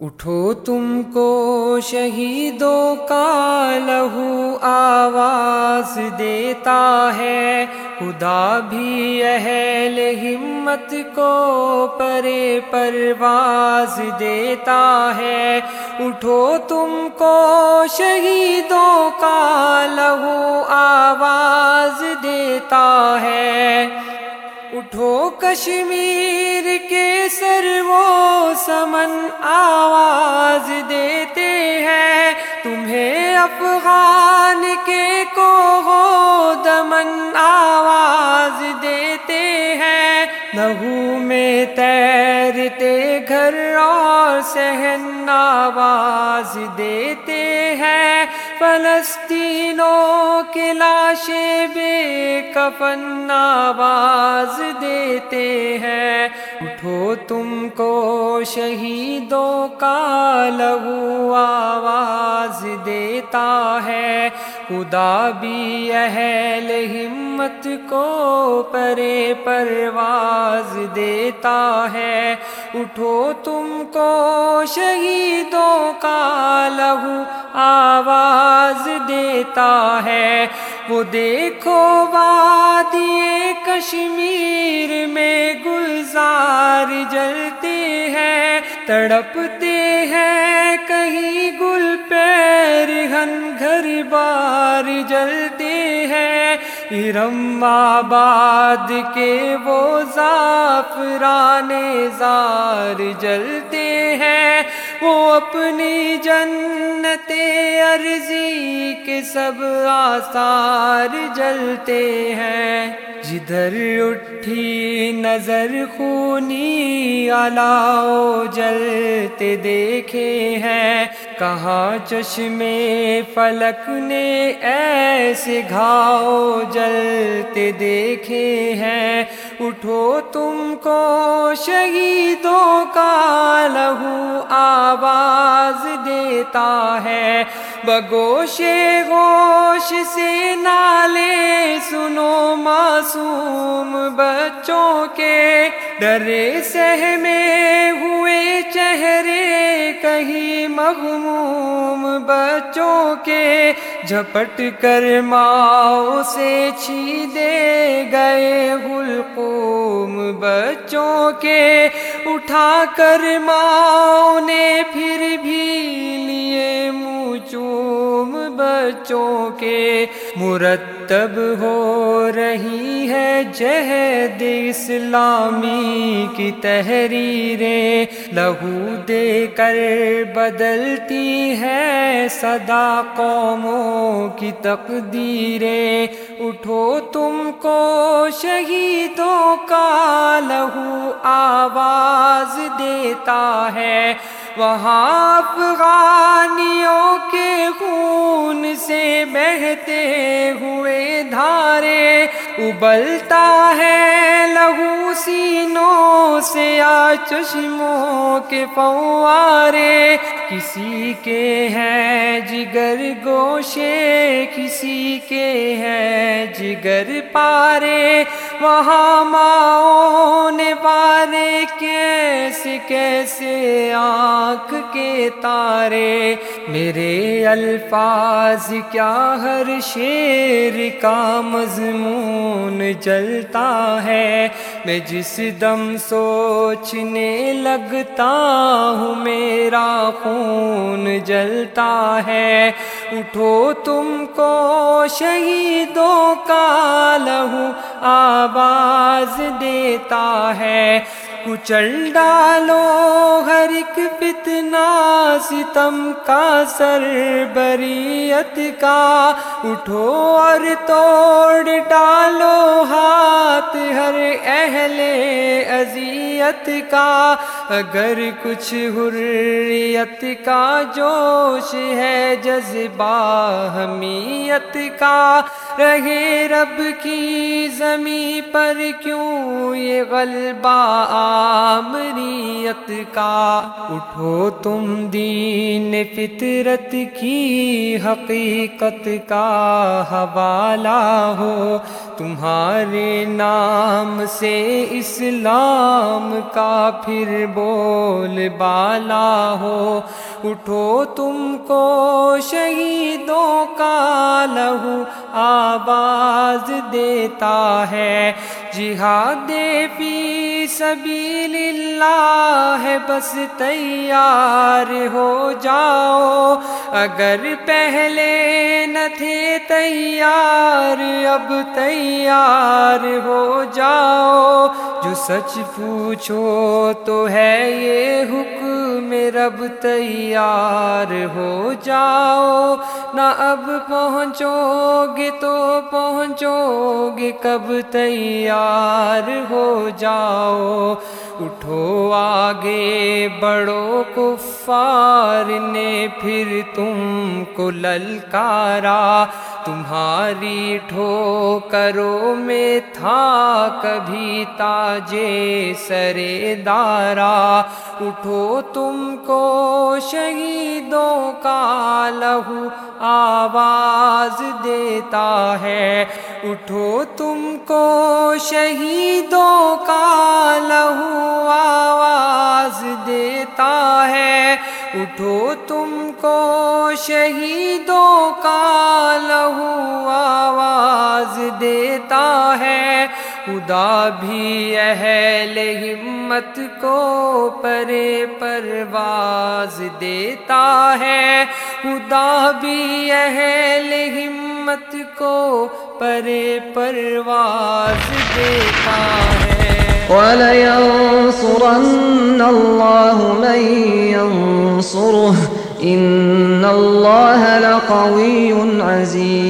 اٹھو تم کو شہیدوں کا لہو آواز دیتا ہے۔ خدا بھی اہل ہمت کو پرے پرواز دیتا ہے۔ اٹھو تم کو شہیدوں کا لہو آواز دیتا ہے۔ اٹھو کشمیر کے سر وہ سمن آواز دیتے ہیں۔ تمہیں افغان کے کو دمن آواز دیتے ہیں۔ لہو میں تیرتے گھر اور سہن آواز دیتے ہیں۔ فلسطینوں کے لاشیں بے کفن آواز دیتے ہیں۔ اٹھو تم کو شہیدوں کا لہو آواز دیتا ہے۔ خدا بھی اہل ہمت کو پرے پرواز دیتا ہے۔ اٹھو تم کو شہیدوں کا لہو آواز دیتا ہے۔ وہ دیکھو وادی کشمیر میں گلزار جلتے ہیں۔ تڑپتے ہیں کہیں گل پیر، ہن گھر بار جلتے ہیں۔ ارم آباد کے وہ زعفران زار جلتے ہیں۔ وہ اپنی جنت عرضی کے سب آثار جلتے ہیں۔ جدھر اٹھی نظر خونی الاؤ جلتے دیکھے ہیں کہاں چشمے فلک نے ایسے گھاؤ جلتے دیکھے ہیں اٹھو تم کو شہیدوں کا لہو آواز دیتا ہے بگوش گوش سے نالے معصوم بچوں کے ڈرے سہمے ہوئے چہرے کہیں مغموم بچوں کے جھپٹ کر ماؤ سے چھی دے گئے حلقوم بچوں کے اٹھا کر ماؤ نے پھر بھی لیے بچوں کے مرتب ہو رہی ہے جہد اسلامی کی تحریریں۔ لہو دے کر بدلتی ہے صدا قوموں کی تقدیریں۔ اٹھو تم کو شہیدوں کا لہو آواز دیتا ہے۔ وہاں افغانیوں کے خون سے بہتے ہوئے دھارے ابلتا ہے لہو سینوں سے آ چشموں کے فوارے کسی کے ہیں جگر گوشے، کسی کے ہیں جگر پارے۔ وہاں ماؤں نے پارے کیسے کیسے آنکھ کے تارے۔ میرے الفاظ کیا ہر شیر کا مضمون جلتا ہے۔ میں جس دم سو سوچنے لگتا ہوں میرا خون جلتا ہے۔ اٹھو تم کو شہیدوں کا لہو آواز دیتا ہے۔ کچل ڈالو ہر ایک فتنا ستم کا سر بریت کا اٹھو اور توڑ ڈالو ہاتھ ہر اہل اذیت کا اگر کچھ حریت کا جوش ہے، جذبہ حمیت کا، رہے رب کی زمیں پر کیوں یہ غلبہ آمریت کا؟ اٹھو تم دین فطرت کی حقیقت کا حوالہ ہو، تمہارے نام سے اسلام کا پھر بول بالا ہو اٹھو تم کو شہیدوں کا لہو آواز دیتا ہے۔ جہاد فی سبیل اللہ ہے بس تیار ہو جاؤ۔ اگر پہلے نہ تھے تیار، اب تیار ہو جاؤ۔ جو سچ پوچھو تو ہے یہ حکم رب تیار۔ ہو جاؤ۔ نہ اب پہنچو گے تو پہنچو گے کب تیار ہو جاؤ۔ اٹھو آگے بڑو کفار نے پھر تم کو للکارا۔ تمہاری ٹھو کرو میں تھا کبھی تاجے سرے دارا اٹھو تم کو شہیدوں کا لہو آواز دیتا ہے۔ اٹھو تم کو شہیدوں کا لہو آواز دیتا ہے۔ اٹھو تم کو شہیدوں کا لہو آواز دیتا ہے۔ خدا بھی اہل ہمت کو پرے پرواز دیتا ہے۔ خدا بھی اہل ہمت کو پرے پرواز دیتا ہے۔ وَلَيَنصُرَنَّ الله من ينصره إن الله لقوي عزيز